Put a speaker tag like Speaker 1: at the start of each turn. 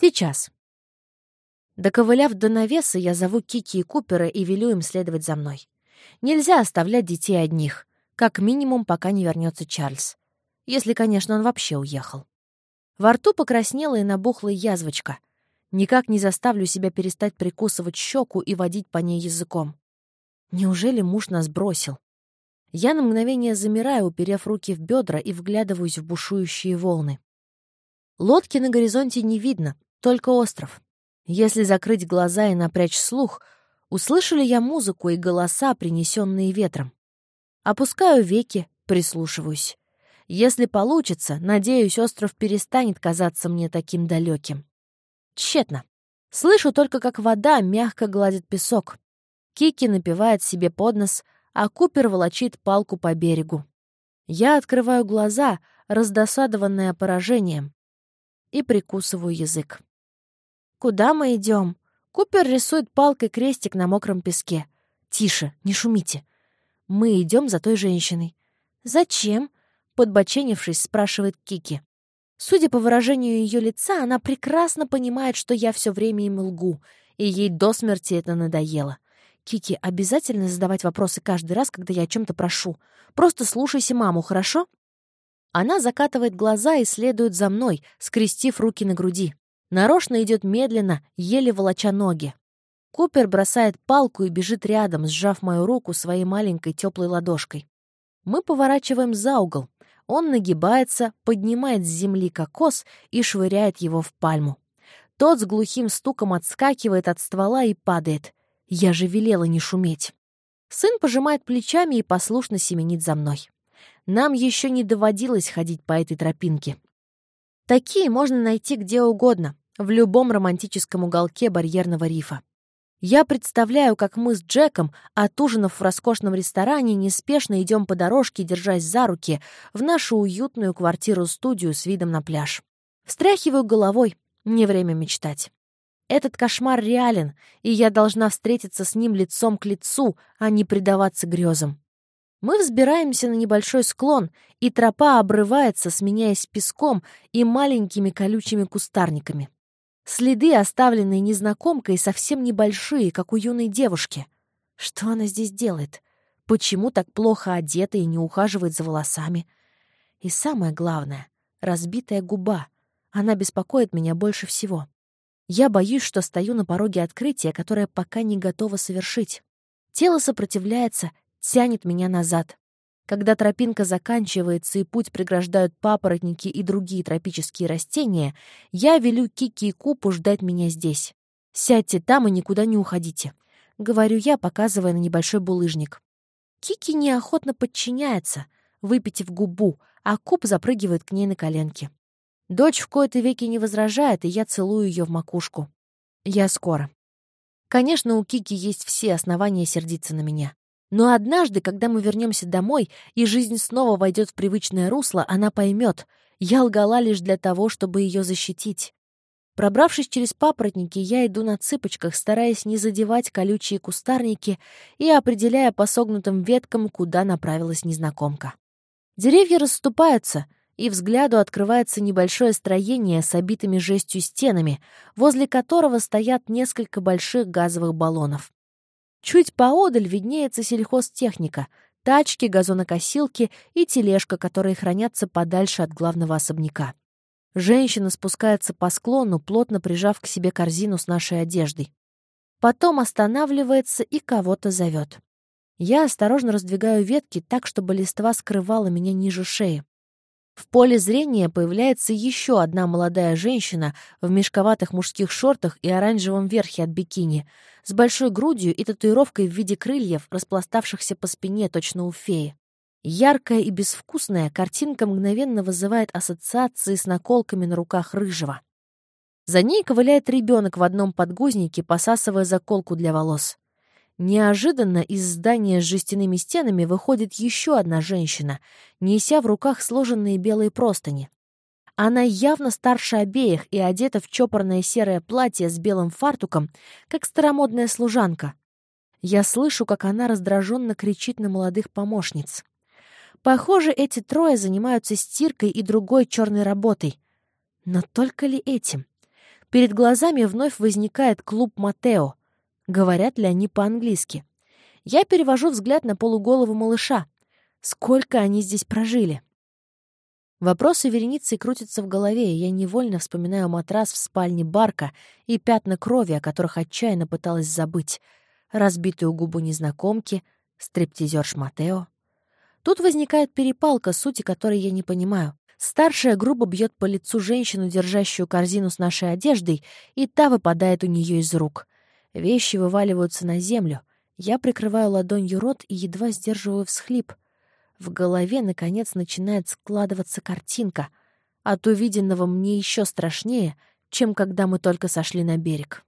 Speaker 1: Сейчас. Доковыляв до навеса, я зову Кики и Купера и велю им следовать за мной. Нельзя оставлять детей одних, как минимум, пока не вернется Чарльз. Если, конечно, он вообще уехал. Во рту покраснела и набухла язвочка. Никак не заставлю себя перестать прикусывать щеку и водить по ней языком. Неужели муж нас бросил? Я на мгновение замираю, уперев руки в бедра и вглядываюсь в бушующие волны. Лодки на горизонте не видно, только остров. Если закрыть глаза и напрячь слух, услышу ли я музыку и голоса, принесенные ветром? Опускаю веки, прислушиваюсь. Если получится, надеюсь, остров перестанет казаться мне таким далеким. Тщетно. Слышу только, как вода мягко гладит песок. Кики напевает себе под нос, а Купер волочит палку по берегу. Я открываю глаза, раздосадованная поражением, и прикусываю язык. «Куда мы идем? Купер рисует палкой крестик на мокром песке. «Тише, не шумите. Мы идем за той женщиной». «Зачем?» — подбоченившись, спрашивает Кики. Судя по выражению ее лица, она прекрасно понимает, что я все время им лгу, и ей до смерти это надоело. «Кики, обязательно задавать вопросы каждый раз, когда я о чем-то прошу. Просто слушайся маму, хорошо?» Она закатывает глаза и следует за мной, скрестив руки на груди. Нарочно идет медленно, еле волоча ноги. Купер бросает палку и бежит рядом, сжав мою руку своей маленькой теплой ладошкой. Мы поворачиваем за угол. Он нагибается, поднимает с земли кокос и швыряет его в пальму. Тот с глухим стуком отскакивает от ствола и падает. Я же велела не шуметь. Сын пожимает плечами и послушно семенит за мной. Нам еще не доводилось ходить по этой тропинке. Такие можно найти где угодно, в любом романтическом уголке барьерного рифа. Я представляю, как мы с Джеком, отужинав в роскошном ресторане, неспешно идем по дорожке, держась за руки, в нашу уютную квартиру-студию с видом на пляж. Встряхиваю головой, не время мечтать. Этот кошмар реален, и я должна встретиться с ним лицом к лицу, а не предаваться грезам. Мы взбираемся на небольшой склон, и тропа обрывается, сменяясь песком и маленькими колючими кустарниками. Следы, оставленные незнакомкой, совсем небольшие, как у юной девушки. Что она здесь делает? Почему так плохо одета и не ухаживает за волосами? И самое главное — разбитая губа. Она беспокоит меня больше всего. Я боюсь, что стою на пороге открытия, которое пока не готово совершить. Тело сопротивляется, тянет меня назад. Когда тропинка заканчивается и путь преграждают папоротники и другие тропические растения, я велю Кики и Купу ждать меня здесь. «Сядьте там и никуда не уходите», — говорю я, показывая на небольшой булыжник. Кики неохотно подчиняется, выпитив губу, а Куп запрыгивает к ней на коленки. Дочь в кои-то веки не возражает, и я целую ее в макушку. Я скоро. Конечно, у Кики есть все основания сердиться на меня. Но однажды, когда мы вернемся домой, и жизнь снова войдет в привычное русло, она поймет, я лгала лишь для того, чтобы ее защитить. Пробравшись через папоротники, я иду на цыпочках, стараясь не задевать колючие кустарники и определяя по согнутым веткам, куда направилась незнакомка. Деревья расступаются, и взгляду открывается небольшое строение с обитыми жестью стенами, возле которого стоят несколько больших газовых баллонов. Чуть поодаль виднеется сельхозтехника, тачки, газонокосилки и тележка, которые хранятся подальше от главного особняка. Женщина спускается по склону, плотно прижав к себе корзину с нашей одеждой. Потом останавливается и кого-то зовет. Я осторожно раздвигаю ветки так, чтобы листва скрывала меня ниже шеи. В поле зрения появляется еще одна молодая женщина в мешковатых мужских шортах и оранжевом верхе от бикини, с большой грудью и татуировкой в виде крыльев, распластавшихся по спине точно у феи. Яркая и безвкусная картинка мгновенно вызывает ассоциации с наколками на руках рыжего. За ней ковыляет ребенок в одном подгузнике, посасывая заколку для волос. Неожиданно из здания с жестяными стенами выходит еще одна женщина, неся в руках сложенные белые простыни. Она явно старше обеих и одета в чопорное серое платье с белым фартуком, как старомодная служанка. Я слышу, как она раздраженно кричит на молодых помощниц. Похоже, эти трое занимаются стиркой и другой черной работой. Но только ли этим? Перед глазами вновь возникает клуб Матео. Говорят ли они по-английски? Я перевожу взгляд на полуголову малыша. Сколько они здесь прожили? Вопросы вереницы крутятся в голове, и я невольно вспоминаю матрас в спальне Барка и пятна крови, о которых отчаянно пыталась забыть, разбитую губу незнакомки, стриптизерш Матео. Тут возникает перепалка, сути которой я не понимаю. Старшая грубо бьет по лицу женщину, держащую корзину с нашей одеждой, и та выпадает у нее из рук. Вещи вываливаются на землю. Я прикрываю ладонью рот и едва сдерживаю всхлип. В голове, наконец, начинает складываться картинка. От увиденного мне еще страшнее, чем когда мы только сошли на берег.